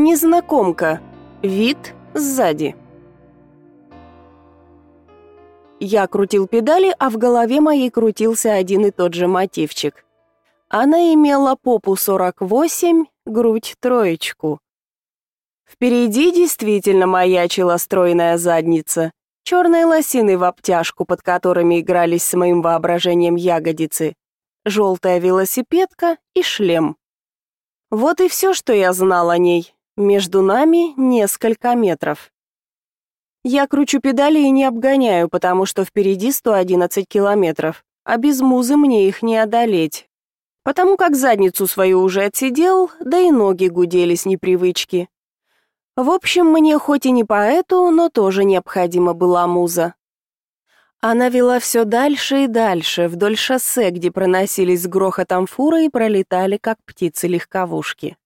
Незнакомка. Вид сзади. Я крутил педали, а в голове моей крутился один и тот же мотивчик. Она имела попу 48, грудь троечку. Впереди действительно маячила стройная задница, черные лосины в обтяжку, под которыми игрались с моим воображением ягодицы, желтая велосипедка и шлем. Вот и все, что я знал о ней. Между нами несколько метров. Я кручу педали и не обгоняю, потому что впереди 111 километров, а без музы мне их не одолеть. Потому как задницу свою уже отсидел, да и ноги гудели с непривычки. В общем, мне хоть и не поэту, но тоже необходима была муза. Она вела все дальше и дальше, вдоль шоссе, где проносились с грохотом фуры и пролетали, как птицы-легковушки.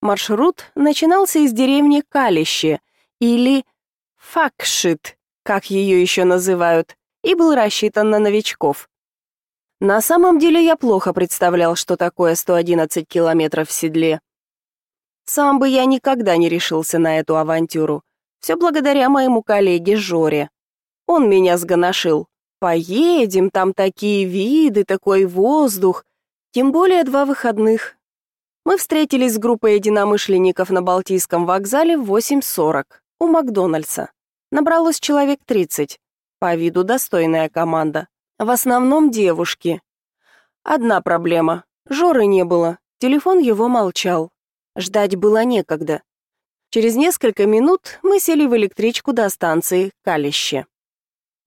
Маршрут начинался из деревни Калище, или Факшит, как ее еще называют, и был рассчитан на новичков. На самом деле я плохо представлял, что такое 111 километров в седле. Сам бы я никогда не решился на эту авантюру. Все благодаря моему коллеге Жоре. Он меня сгоношил. Поедем, там такие виды, такой воздух. Тем более два выходных. Мы встретились с группой единомышленников на Балтийском вокзале в 8.40 у Макдональдса. Набралось человек 30. По виду достойная команда. В основном девушки. Одна проблема. Жоры не было. Телефон его молчал. Ждать было некогда. Через несколько минут мы сели в электричку до станции Калище.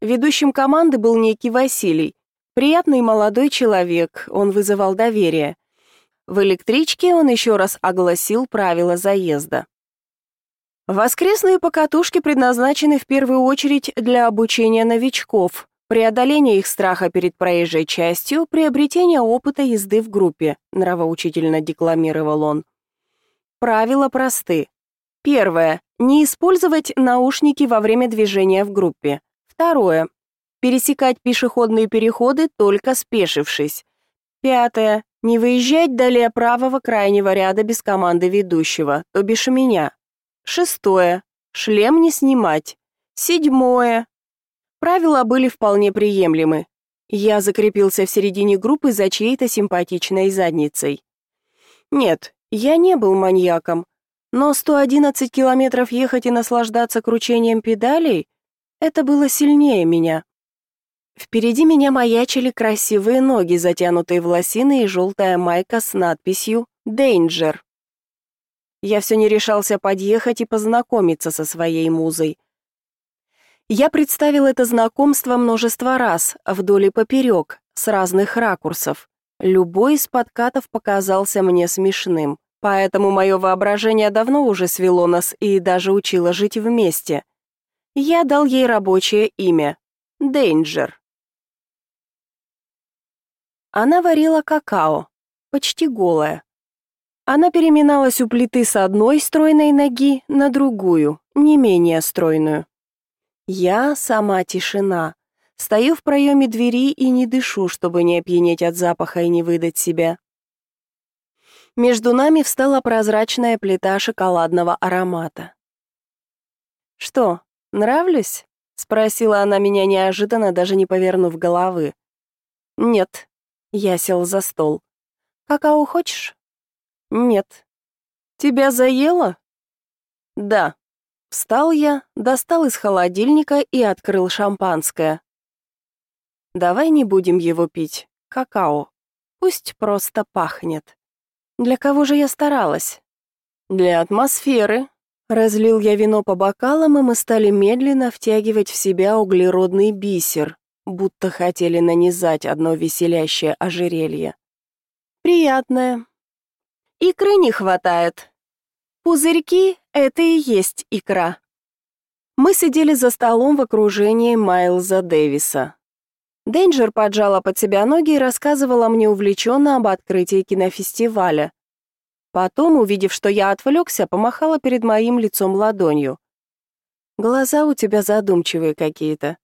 Ведущим команды был некий Василий. Приятный молодой человек, он вызывал доверие. В электричке он еще раз огласил правила заезда. Воскресные покатушки предназначены в первую очередь для обучения новичков, преодоления их страха перед проезжей частью, приобретения опыта езды в группе, нравоучительно декламировал он. Правила просты. Первое. Не использовать наушники во время движения в группе. Второе. Пересекать пешеходные переходы, только спешившись. Пятое. Не выезжать далее правого крайнего ряда без команды ведущего, то бишь меня. Шестое. Шлем не снимать. Седьмое. Правила были вполне приемлемы. Я закрепился в середине группы за чьей-то симпатичной задницей. Нет, я не был маньяком, но 111 километров ехать и наслаждаться кручением педалей — это было сильнее меня. Впереди меня маячили красивые ноги, затянутые в лосины и желтая майка с надписью «Danger». Я все не решался подъехать и познакомиться со своей музой. Я представил это знакомство множество раз, вдоль и поперек, с разных ракурсов. Любой из подкатов показался мне смешным. Поэтому мое воображение давно уже свело нас и даже учило жить вместе. Я дал ей рабочее имя — Дейнджер. Она варила какао, почти голая. Она переминалась у плиты с одной стройной ноги на другую, не менее стройную. Я сама тишина. Стою в проеме двери и не дышу, чтобы не опьянеть от запаха и не выдать себя. Между нами встала прозрачная плита шоколадного аромата. «Что, нравлюсь?» — спросила она меня неожиданно, даже не повернув головы. «Нет». Я сел за стол. «Какао хочешь?» «Нет». «Тебя заело?» «Да». Встал я, достал из холодильника и открыл шампанское. «Давай не будем его пить. Какао. Пусть просто пахнет». Для кого же я старалась? Для атмосферы. Разлил я вино по бокалам, и мы стали медленно втягивать в себя углеродный бисер, будто хотели нанизать одно веселящее ожерелье. Приятное. Икры не хватает. Пузырьки — это и есть икра. Мы сидели за столом в окружении Майлза Дэвиса. Денджер поджала под себя ноги и рассказывала мне увлеченно об открытии кинофестиваля. Потом, увидев, что я отвлекся, помахала перед моим лицом ладонью. «Глаза у тебя задумчивые какие-то.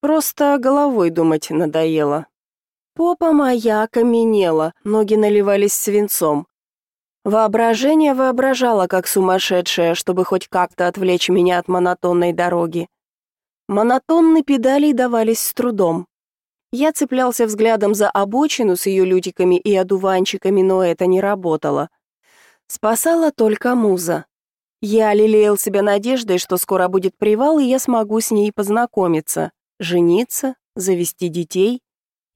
Просто головой думать надоело». Попа моя окаменела, ноги наливались свинцом. Воображение воображало, как сумасшедшее, чтобы хоть как-то отвлечь меня от монотонной дороги. Монотонные педали давались с трудом. Я цеплялся взглядом за обочину с ее лютиками и одуванчиками, но это не работало. Спасала только муза. Я лелеял себя надеждой, что скоро будет привал, и я смогу с ней познакомиться, жениться, завести детей,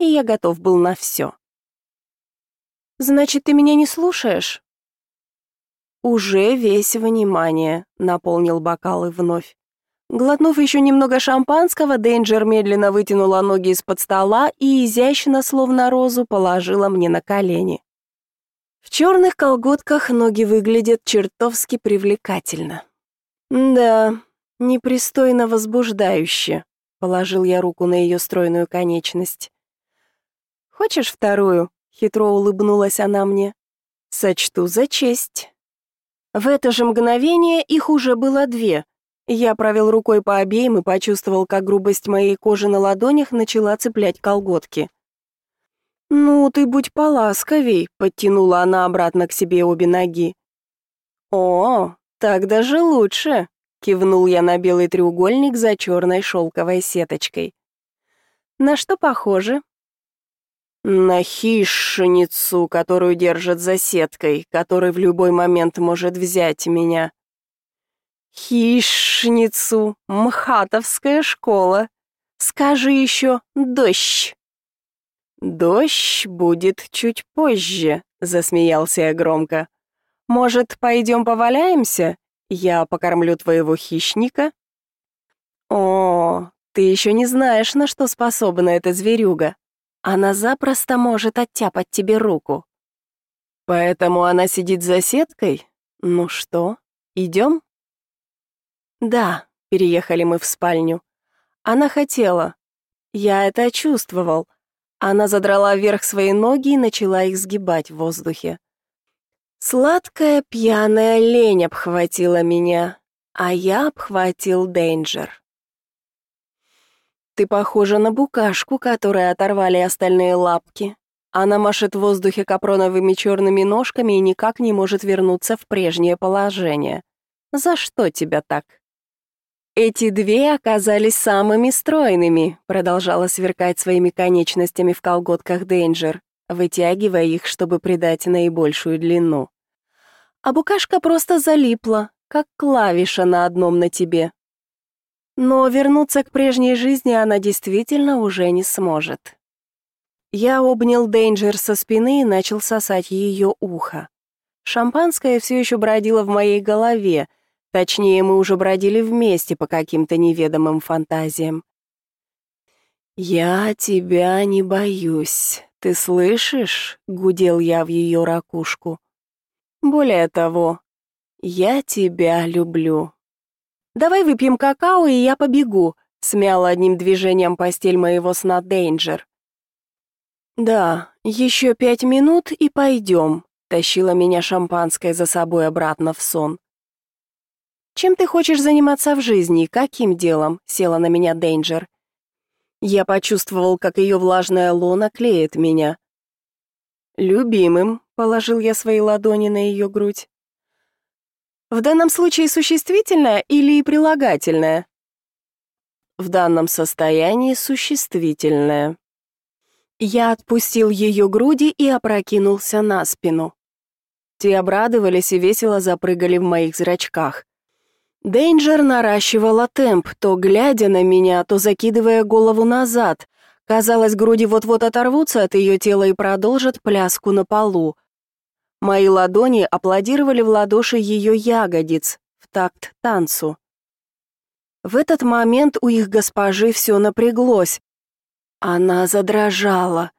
и я готов был на все. «Значит, ты меня не слушаешь?» «Уже весь внимание», — наполнил бокалы вновь. Глотнув еще немного шампанского, Дейнджер медленно вытянула ноги из-под стола и изящно, словно розу, положила мне на колени. В черных колготках ноги выглядят чертовски привлекательно. «Да, непристойно возбуждающе», — положил я руку на ее стройную конечность. «Хочешь вторую?» — хитро улыбнулась она мне. «Сочту за честь». В это же мгновение их уже было две — я провел рукой по обеим и почувствовал, как грубость моей кожи на ладонях начала цеплять колготки. «Ну, ты будь поласковей», — подтянула она обратно к себе обе ноги. «О, так даже лучше», — кивнул я на белый треугольник за черной шелковой сеточкой. «На что похоже?» «На хищницу, которую держат за сеткой, который в любой момент может взять меня», Хищницу, мхатовская школа. Скажи еще дождь. Дождь будет чуть позже, засмеялся я громко. Может, пойдем поваляемся? Я покормлю твоего хищника. О, ты еще не знаешь, на что способна эта зверюга. Она запросто может оттяпать тебе руку. Поэтому она сидит за сеткой? Ну что, идем? Да, переехали мы в спальню. Она хотела. Я это чувствовал. Она задрала вверх свои ноги и начала их сгибать в воздухе. Сладкая пьяная лень обхватила меня, а я обхватил Дейнджер. Ты похожа на букашку, которой оторвали остальные лапки. Она машет в воздухе капроновыми черными ножками и никак не может вернуться в прежнее положение. За что тебя так? Эти две оказались самыми стройными, продолжала сверкать своими конечностями в колготках Дейнджер, вытягивая их, чтобы придать наибольшую длину. А букашка просто залипла, как клавиша на одном на тебе. Но вернуться к прежней жизни она действительно уже не сможет. Я обнял Дейнджер со спины и начал сосать ее ухо. Шампанское все еще бродило в моей голове — Точнее, мы уже бродили вместе по каким-то неведомым фантазиям. «Я тебя не боюсь, ты слышишь?» — гудел я в ее ракушку. «Более того, я тебя люблю». «Давай выпьем какао, и я побегу», — смял одним движением постель моего сна Дейнджер. «Да, еще пять минут и пойдем», — тащила меня шампанское за собой обратно в сон. «Чем ты хочешь заниматься в жизни? Каким делом?» — села на меня Дейнджер. Я почувствовал, как ее влажная лона клеит меня. «Любимым», — положил я свои ладони на ее грудь. «В данном случае существительное или прилагательное?» «В данном состоянии существительное». Я отпустил ее груди и опрокинулся на спину. Те обрадовались и весело запрыгали в моих зрачках. Дейнджер наращивала темп, то глядя на меня, то закидывая голову назад. Казалось, груди вот-вот оторвутся от ее тела и продолжат пляску на полу. Мои ладони аплодировали в ладоши ее ягодиц, в такт танцу. В этот момент у их госпожи все напряглось. Она задрожала.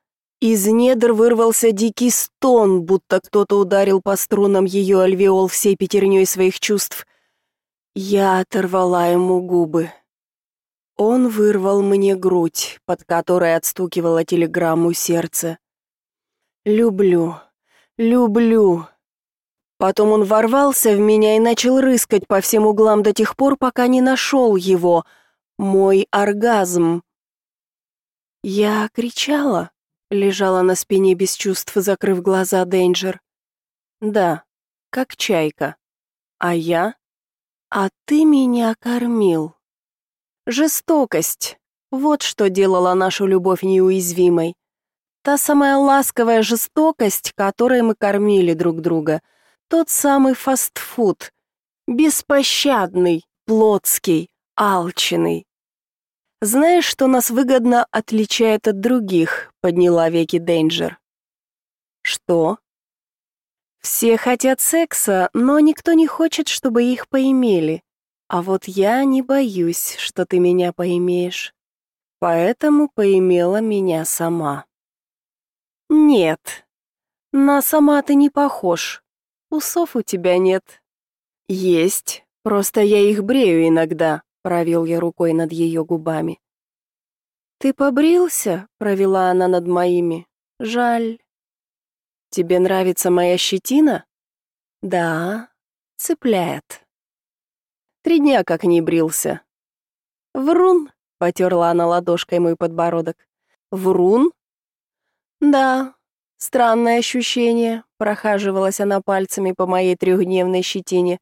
Из недр вырвался дикий стон, будто кто-то ударил по струнам ее альвеол всей пятерней своих чувств — я оторвала ему губы. Он вырвал мне грудь, под которой отстукивала телеграмму сердце. «Люблю, люблю». Потом он ворвался в меня и начал рыскать по всем углам до тех пор, пока не нашел его, мой оргазм. Я кричала, лежала на спине без чувств, закрыв глаза Дейнджер. Да, как чайка. А я? А ты меня кормил. Жестокость. Вот что делала нашу любовь неуязвимой. Та самая ласковая жестокость, которой мы кормили друг друга. Тот самый фастфуд. Беспощадный, плотский, алчный. Знаешь, что нас выгодно отличает от других? Подняла веки Дейнджер. Что? Все хотят секса, но никто не хочет, чтобы их поимели. А вот я не боюсь, что ты меня поимеешь. Поэтому поимела меня сама. Нет. На сама ты не похож. Усов у тебя нет. Есть, просто я их брею иногда, провел я рукой над ее губами. Ты побрился? провела она над моими. Жаль. Тебе нравится моя щетина? Да, цепляет. Три дня как не брился. Врун, потерла она ладошкой мой подбородок. Врун? Да, странное ощущение, прохаживалась она пальцами по моей трехдневной щетине.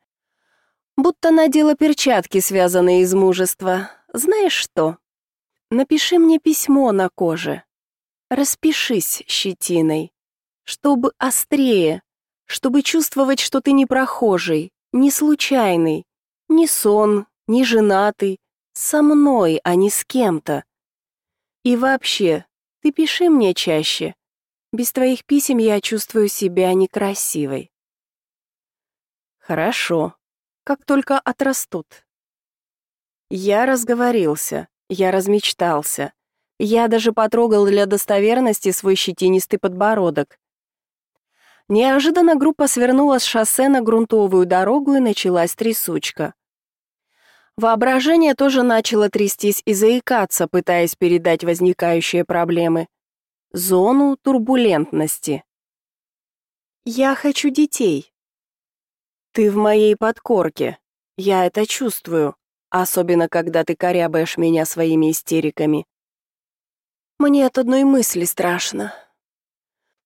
Будто надела перчатки, связанные из мужества. Знаешь что? Напиши мне письмо на коже. Распишись щетиной, чтобы острее, чтобы чувствовать, что ты не прохожий, не случайный, не сон, не женатый, со мной, а не с кем-то. И вообще, ты пиши мне чаще. Без твоих писем я чувствую себя некрасивой. Хорошо. Как только отрастут. Я разговорился, я размечтался. Я даже потрогал для достоверности свой щетинистый подбородок. Неожиданно группа свернула с шоссе на грунтовую дорогу и началась трясучка. Воображение тоже начало трястись и заикаться, пытаясь передать возникающие проблемы. Зону турбулентности. «Я хочу детей». «Ты в моей подкорке. Я это чувствую, особенно когда ты корябаешь меня своими истериками. Мне от одной мысли страшно.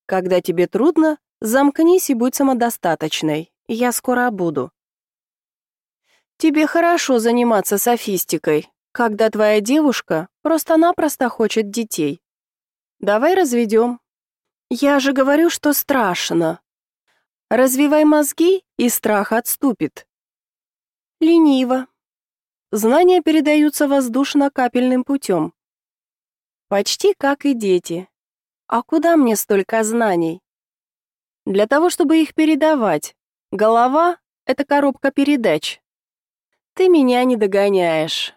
Когда тебе трудно, замкнись и будь самодостаточной. Я скоро буду. Тебе хорошо заниматься софистикой, когда твоя девушка просто-напросто хочет детей. Давай разведем. Я же говорю, что страшно. Развивай мозги, и страх отступит. Лениво. Знания передаются воздушно-капельным путем. Почти как и дети. А куда мне столько знаний? Для того, чтобы их передавать. Голова — это коробка передач. Ты меня не догоняешь.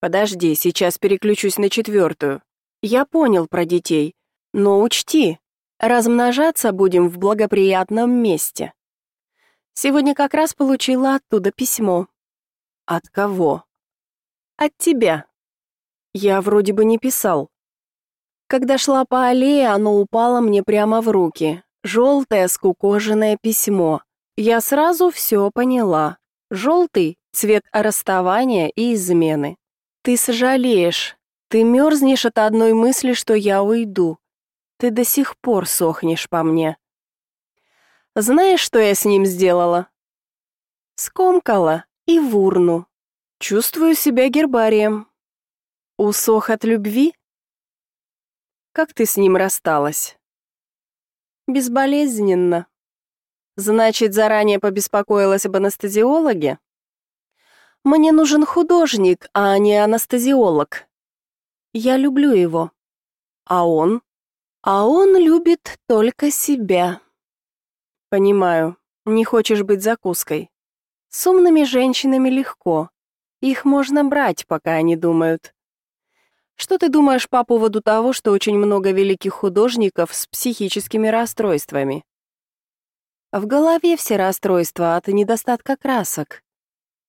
Подожди, сейчас переключусь на четвертую. Я понял про детей, но учти, размножаться будем в благоприятном месте. Сегодня как раз получила оттуда письмо. От кого? От тебя. Я вроде бы не писал. Когда шла по аллее, оно упало мне прямо в руки. Желтое скукоженное письмо. Я сразу все поняла. Желтый — цвет расставания и измены. Ты сожалеешь, ты мерзнешь от одной мысли, что я уйду. Ты до сих пор сохнешь по мне. Знаешь, что я с ним сделала? Скомкала и в урну. Чувствую себя гербарием. Усох от любви? Как ты с ним рассталась? Безболезненно. Значит, заранее побеспокоилась об анестезиологе? Мне нужен художник, а не анестезиолог. Я люблю его. А он? А он любит только себя. Понимаю, не хочешь быть закуской. С умными женщинами легко. Их можно брать, пока они думают. Что ты думаешь по поводу того, что очень много великих художников с психическими расстройствами? В голове все расстройства от недостатка красок.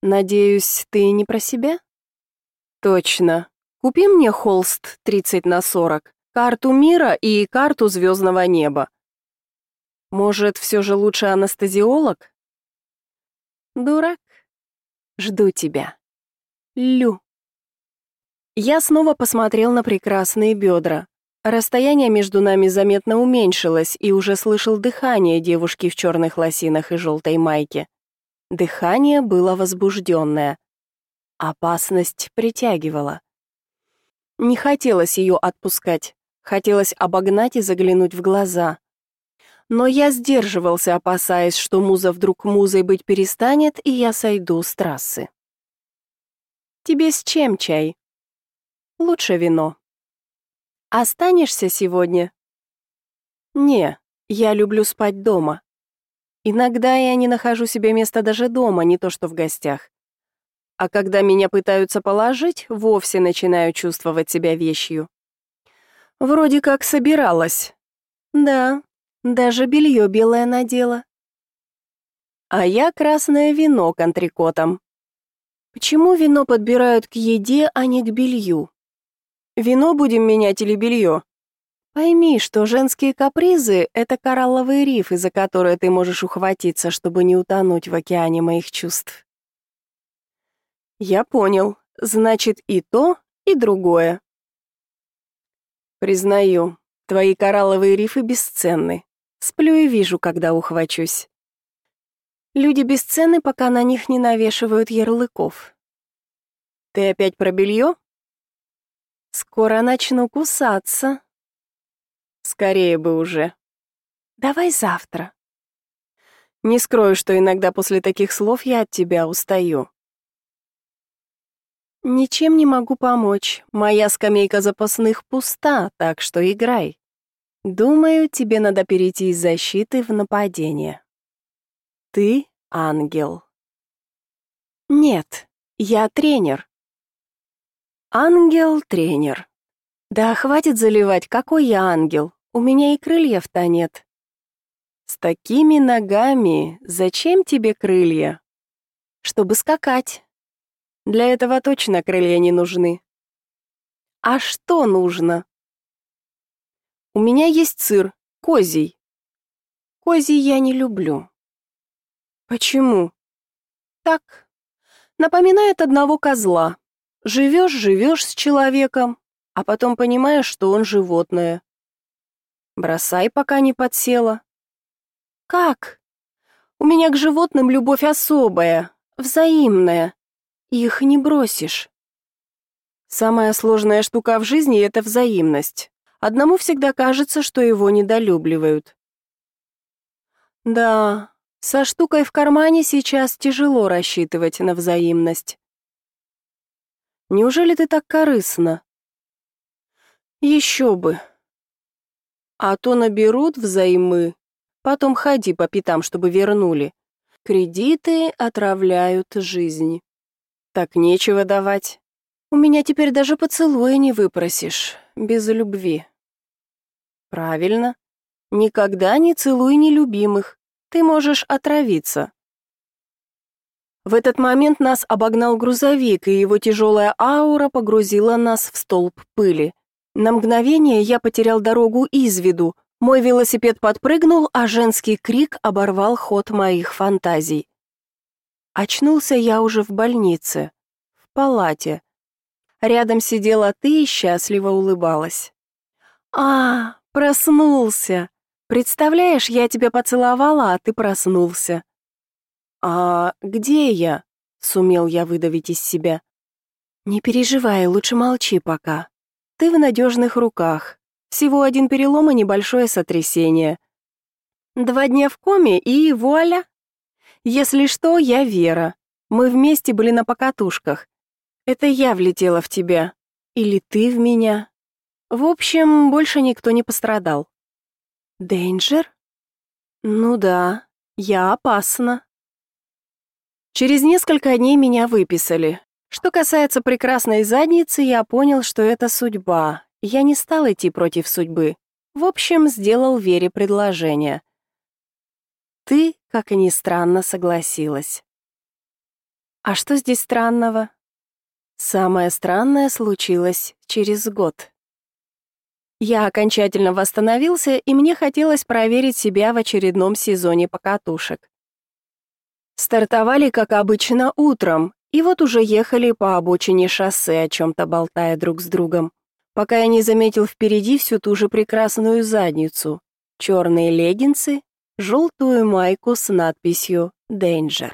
Надеюсь, ты не про себя? Точно. Купи мне холст 30 на 40, карту мира и карту звездного неба. Может, все же лучше анестезиолог? Дурак. Жду тебя. Лю. Я снова посмотрел на прекрасные бедра. Расстояние между нами заметно уменьшилось, и уже слышал дыхание девушки в черных лосинах и желтой майке. Дыхание было возбужденное. Опасность притягивала. Не хотелось ее отпускать, хотелось обогнать и заглянуть в глаза. Но я сдерживался, опасаясь, что муза вдруг музой быть перестанет, и я сойду с трассы. «Тебе с чем чай?» «Лучше вино», Останешься сегодня? Не, я люблю спать дома. Иногда я не нахожу себе места даже дома, не то что в гостях. А когда меня пытаются положить, вовсе начинаю чувствовать себя вещью. Вроде как собиралась. Да, даже белье белое надела. А я красное вино контрикотом. Почему вино подбирают к еде, а не к белью? Вино будем менять или белье? Пойми, что женские капризы — это коралловые рифы, за которые ты можешь ухватиться, чтобы не утонуть в океане моих чувств. Я понял. Значит, и то, и другое. Признаю, твои коралловые рифы бесценны. Сплю и вижу, когда ухвачусь. Люди бесценны, пока на них не навешивают ярлыков. Ты опять про белье? Скоро начну кусаться. Скорее бы уже. Давай завтра. Не скрою, что иногда после таких слов я от тебя устаю. Ничем не могу помочь. Моя скамейка запасных пуста, так что играй. Думаю, тебе надо перейти из защиты в нападение. Ты ангел. Нет, я тренер. Ангел-тренер. Да хватит заливать, какой я ангел. У меня и крыльев-то нет. С такими ногами зачем тебе крылья? Чтобы скакать. Для этого точно крылья не нужны. А что нужно? У меня есть сыр, козий. Козий я не люблю. Почему? Так. Напоминает одного козла. Живешь, живешь с человеком, а потом понимаешь, что он животное. Бросай, пока не подсела. Как? У меня к животным любовь особая, взаимная. Их не бросишь. Самая сложная штука в жизни — это взаимность. Одному всегда кажется, что его недолюбливают. Да, со штукой в кармане сейчас тяжело рассчитывать на взаимность. Неужели ты так корыстна? Еще бы. А то наберут взаймы, потом ходи по пятам, чтобы вернули. Кредиты отравляют жизнь. Так нечего давать. У меня теперь даже поцелуя не выпросишь, без любви. Правильно. Никогда не целуй нелюбимых. Ты можешь отравиться. В этот момент нас обогнал грузовик, и его тяжелая аура погрузила нас в столб пыли. На мгновение я потерял дорогу из виду. Мой велосипед подпрыгнул, а женский крик оборвал ход моих фантазий. Очнулся я уже в больнице, в палате. Рядом сидела ты и счастливо улыбалась. «А, проснулся! Представляешь, я тебя поцеловала, а ты проснулся. «А где я?» — сумел я выдавить из себя. «Не переживай, лучше молчи пока. Ты в надежных руках. Всего один перелом и небольшое сотрясение. Два дня в коме и вуаля! Если что, я Вера. Мы вместе были на покатушках. Это я влетела в тебя. Или ты в меня. В общем, больше никто не пострадал». «Дейнджер?» «Ну да, я опасна». Через несколько дней меня выписали. Что касается прекрасной задницы, я понял, что это судьба. Я не стал идти против судьбы. В общем, сделал Вере предложение. Ты, как и ни странно, согласилась. А что здесь странного? Самое странное случилось через год. Я окончательно восстановился, и мне хотелось проверить себя в очередном сезоне покатушек. Стартовали, как обычно, утром, и вот уже ехали по обочине шоссе, о чем-то болтая друг с другом. пока я не заметил впереди всю ту же прекрасную задницу, черные леггинсы, желтую майку с надписью «Danger».